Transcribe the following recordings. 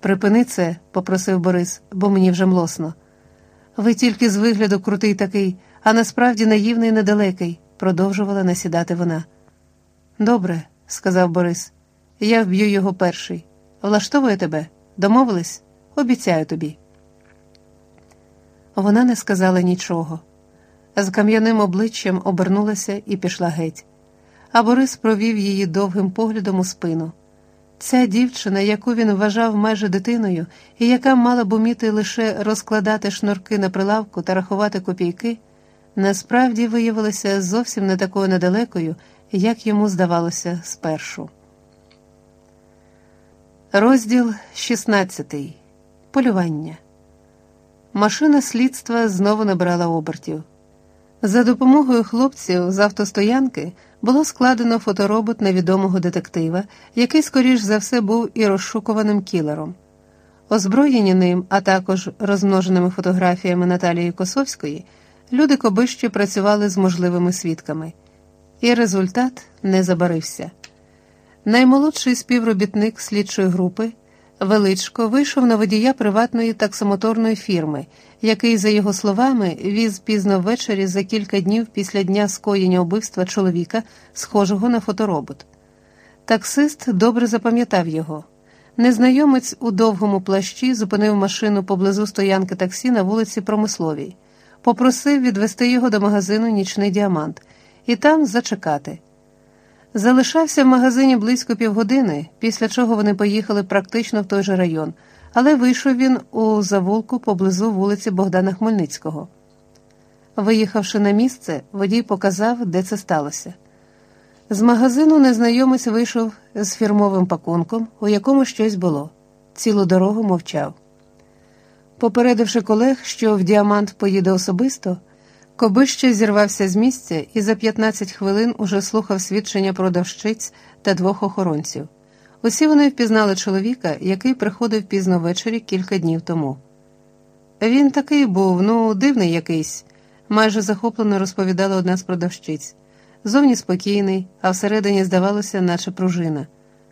Припини це, попросив Борис, бо мені вже млосно. Ви тільки з вигляду крутий такий, а насправді наївний і недалекий, продовжувала насідати вона. Добре, сказав Борис, я вб'ю його перший. Влаштовує тебе? Домовились? Обіцяю тобі. Вона не сказала нічого. З кам'яним обличчям обернулася і пішла геть. А Борис провів її довгим поглядом у спину. Ця дівчина, яку він вважав майже дитиною, і яка мала б уміти лише розкладати шнурки на прилавку та рахувати копійки, насправді виявилася зовсім не такою недалекою, як йому здавалося спершу. Розділ 16. Полювання. Машина слідства знову набирала обертів. За допомогою хлопців з автостоянки було складено фоторобот невідомого детектива, який, скоріш за все, був і розшукуваним кілером. Озброєні ним, а також розмноженими фотографіями Наталії Косовської, люди кобищі працювали з можливими свідками, і результат не забарився. Наймолодший співробітник слідчої групи Величко вийшов на водія приватної таксомоторної фірми, який, за його словами, віз пізно ввечері за кілька днів після дня скоєння убивства чоловіка, схожого на фоторобот. Таксист добре запам'ятав його. Незнайомець у довгому плащі зупинив машину поблизу стоянки таксі на вулиці Промисловій, попросив відвести його до магазину Нічний діамант і там зачекати. Залишався в магазині близько півгодини, після чого вони поїхали практично в той же район, але вийшов він у завулку поблизу вулиці Богдана Хмельницького. Виїхавши на місце, водій показав, де це сталося. З магазину незнайомець вийшов з фірмовим пакунком, у якому щось було. Цілу дорогу мовчав. Попередивши колег, що в діамант поїде особисто. Кобище зірвався з місця і за 15 хвилин уже слухав свідчення продавщиць та двох охоронців. Усі вони впізнали чоловіка, який приходив пізно ввечері кілька днів тому. Він такий був, ну, дивний якийсь, майже захоплено розповідала одна з продавщиць. Зовні спокійний, а всередині, здавалося, наче пружина.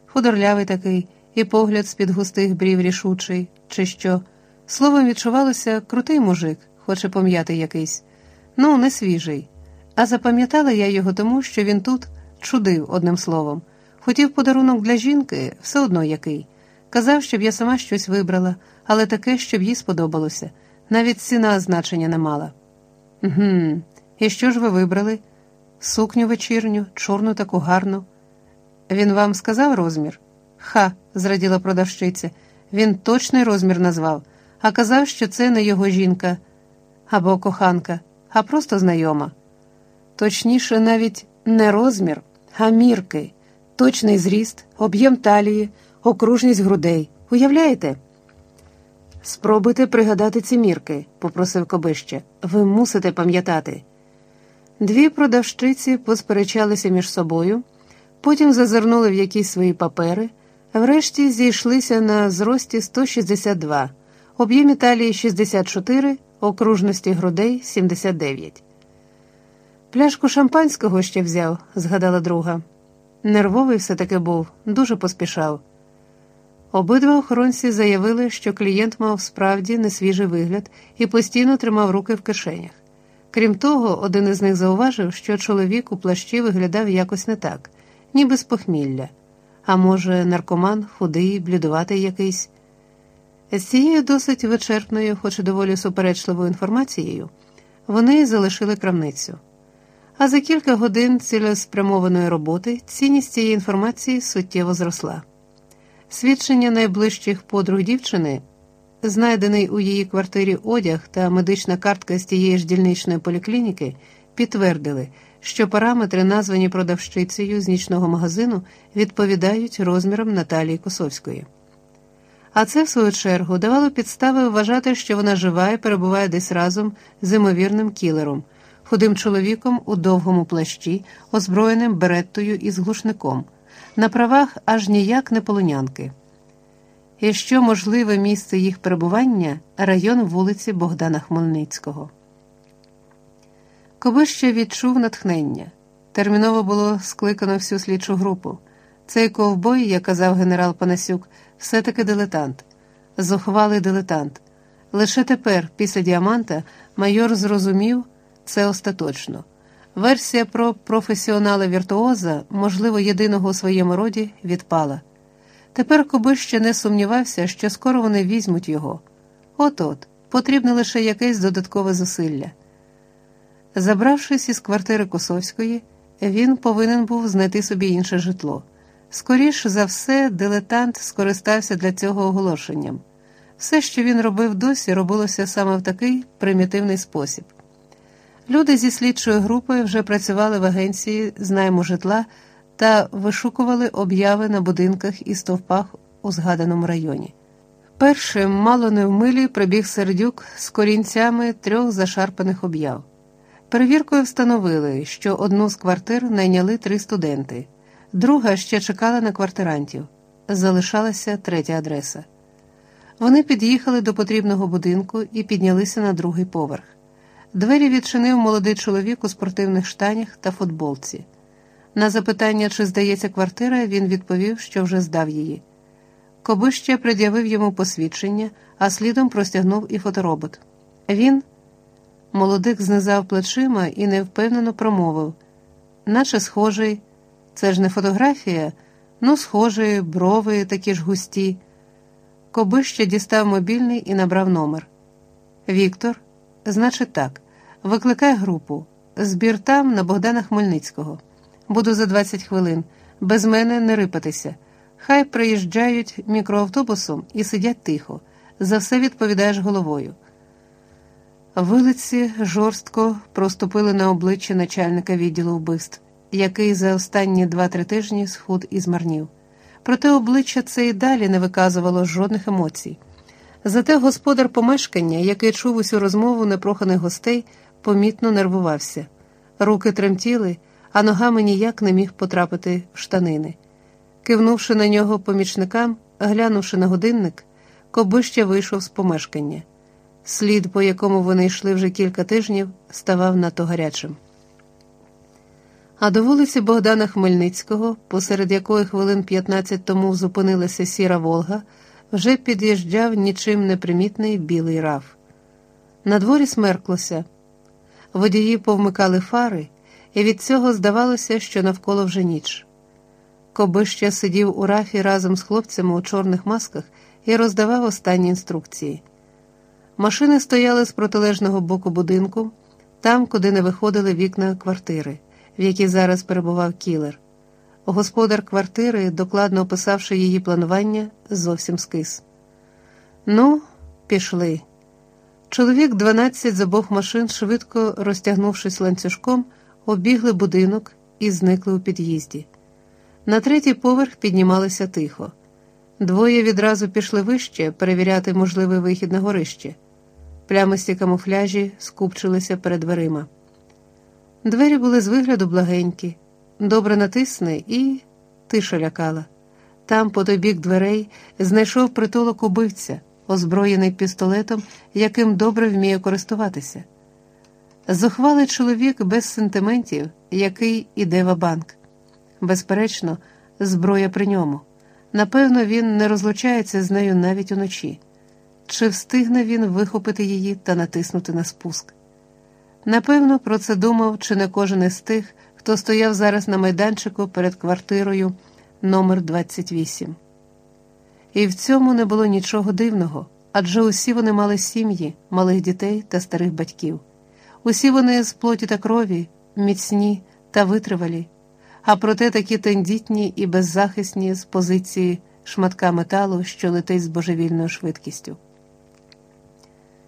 Худорлявий такий, і погляд з-під густих брів рішучий, чи що. Словом, відчувалося крутий мужик, хоче пом'яти якийсь. Ну, не свіжий. А запам'ятала я його тому, що він тут чудив одним словом. Хотів подарунок для жінки, все одно який. Казав, щоб я сама щось вибрала, але таке, щоб їй сподобалося. Навіть ціна значення не мала. «Гм, І що ж ви вибрали? Сукню вечірню, чорну таку гарну. Він вам сказав розмір? Ха, зраділа продавщиця. Він точний розмір назвав, а казав, що це не його жінка або коханка а просто знайома. Точніше, навіть не розмір, а мірки, точний зріст, об'єм талії, окружність грудей. Уявляєте? Спробуйте пригадати ці мірки, попросив Кобище. Ви мусите пам'ятати. Дві продавщиці посперечалися між собою, потім зазирнули в якісь свої папери, врешті зійшлися на зрості 162, об'ємі талії 64 окружності грудей 79. Пляшку шампанського ще взяв, згадала друга. Нервовий все таки був, дуже поспішав. Обидва охоронці заявили, що клієнт мав справді несвіжий вигляд і постійно тримав руки в кишенях. Крім того, один із них зауважив, що чоловік у плащі виглядав якось не так, ніби з похмілля. А може, наркоман, худий, блідуватий якийсь. З цією досить вичерпною, хоч і доволі суперечливою інформацією, вони залишили крамницю. А за кілька годин цілеспрямованої роботи цінність цієї інформації суттєво зросла. Свідчення найближчих подруг дівчини, знайдений у її квартирі одяг та медична картка з тієї ж дільничної поліклініки, підтвердили, що параметри, названі продавщицею з нічного магазину, відповідають розмірам Наталії Косовської. А це, в свою чергу, давало підстави вважати, що вона жива і перебуває десь разом з імовірним кілером, худим чоловіком у довгому плащі, озброєним береттою і з глушником, на правах аж ніяк не полонянки. І що можливе місце їх перебування район вулиці Богдана Хмельницького. Кобище відчув натхнення. Терміново було скликано всю слідчу групу. Цей ковбой, як казав генерал Панасюк, все таки дилетант. зухвалий дилетант. Лише тепер, після діаманта, майор зрозумів це остаточно. Версія про професіонала віртуоза, можливо, єдиного у своєму роді, відпала. Тепер Кобиш ще не сумнівався, що скоро вони візьмуть його. От от, потрібне лише якесь додаткове зусилля. Забравшись із квартири Косовської, він повинен був знайти собі інше житло. Скоріше за все, дилетант скористався для цього оголошенням. Все, що він робив досі, робилося саме в такий примітивний спосіб. Люди зі слідчої групи вже працювали в агенції з найму житла та вишукували обяви на будинках і стовпах у згаданому районі. Першим, мало не в милі, прибіг сердюк з корінцями трьох зашарпаних об'яв. Перевіркою встановили, що одну з квартир найняли три студенти, друга ще чекала на квартирантів. Залишалася третя адреса. Вони під'їхали до потрібного будинку і піднялися на другий поверх. Двері відчинив молодий чоловік у спортивних штанях та футболці. На запитання, чи здається квартира, він відповів, що вже здав її. Коби ще пред'явив йому посвідчення, а слідом простягнув і фоторобот. Він, молодик, знизав плечима і невпевнено промовив, наче схожий, це ж не фотографія, ну, схожий, брови такі ж густі. Коби ще дістав мобільний і набрав номер. Віктор, значить так, викликай групу. Збір там на Богдана Хмельницького. Буду за 20 хвилин. Без мене не рипатися. Хай приїжджають мікроавтобусом і сидять тихо. За все відповідаєш головою. Вилиці жорстко проступили на обличчя начальника відділу вбивств, який за останні два-три тижні схуд і змарнів. Проте обличчя це і далі не виказувало жодних емоцій. Зате господар помешкання, який чув усю розмову непроханих гостей, помітно нервувався. Руки тремтіли, а ногами ніяк не міг потрапити в штанини. Кивнувши на нього помічникам, глянувши на годинник, Кобища вийшов з помешкання. Слід, по якому вони йшли вже кілька тижнів, ставав надто гарячим. А до вулиці Богдана Хмельницького, посеред якої хвилин 15 тому зупинилася сіра Волга, вже під'їжджав нічим непримітний білий раф. На дворі смерклося. Водії повмикали фари, і від цього здавалося, що навколо вже ніч. Кобища сидів у рафі разом з хлопцями у чорних масках і роздавав останні інструкції. Машини стояли з протилежного боку будинку, там, куди не виходили вікна квартири, в якій зараз перебував кілер. Господар квартири, докладно описавши її планування, зовсім скис. Ну, пішли. Чоловік 12 з обох машин, швидко розтягнувшись ланцюжком, обігли будинок і зникли у під'їзді. На третій поверх піднімалися тихо. Двоє відразу пішли вище перевіряти можливий вихід на горище. Плямисті камуфляжі скупчилися перед дверима. Двері були з вигляду благенькі, добре натисни і тиша лякала. Там, по той бік дверей, знайшов притулок убивця, озброєний пістолетом, яким добре вміє користуватися. Зухвалий чоловік без сентиментів, який іде в банк. Безперечно, зброя при ньому. Напевно, він не розлучається з нею навіть уночі. Чи встигне він вихопити її та натиснути на спуск? Напевно, про це думав чи не кожен із тих, хто стояв зараз на майданчику перед квартирою номер 28 І в цьому не було нічого дивного, адже усі вони мали сім'ї, малих дітей та старих батьків. Усі вони з плоті та крові, міцні та витривалі, а проте такі тендітні і беззахисні з позиції шматка металу, що летить з божевільною швидкістю.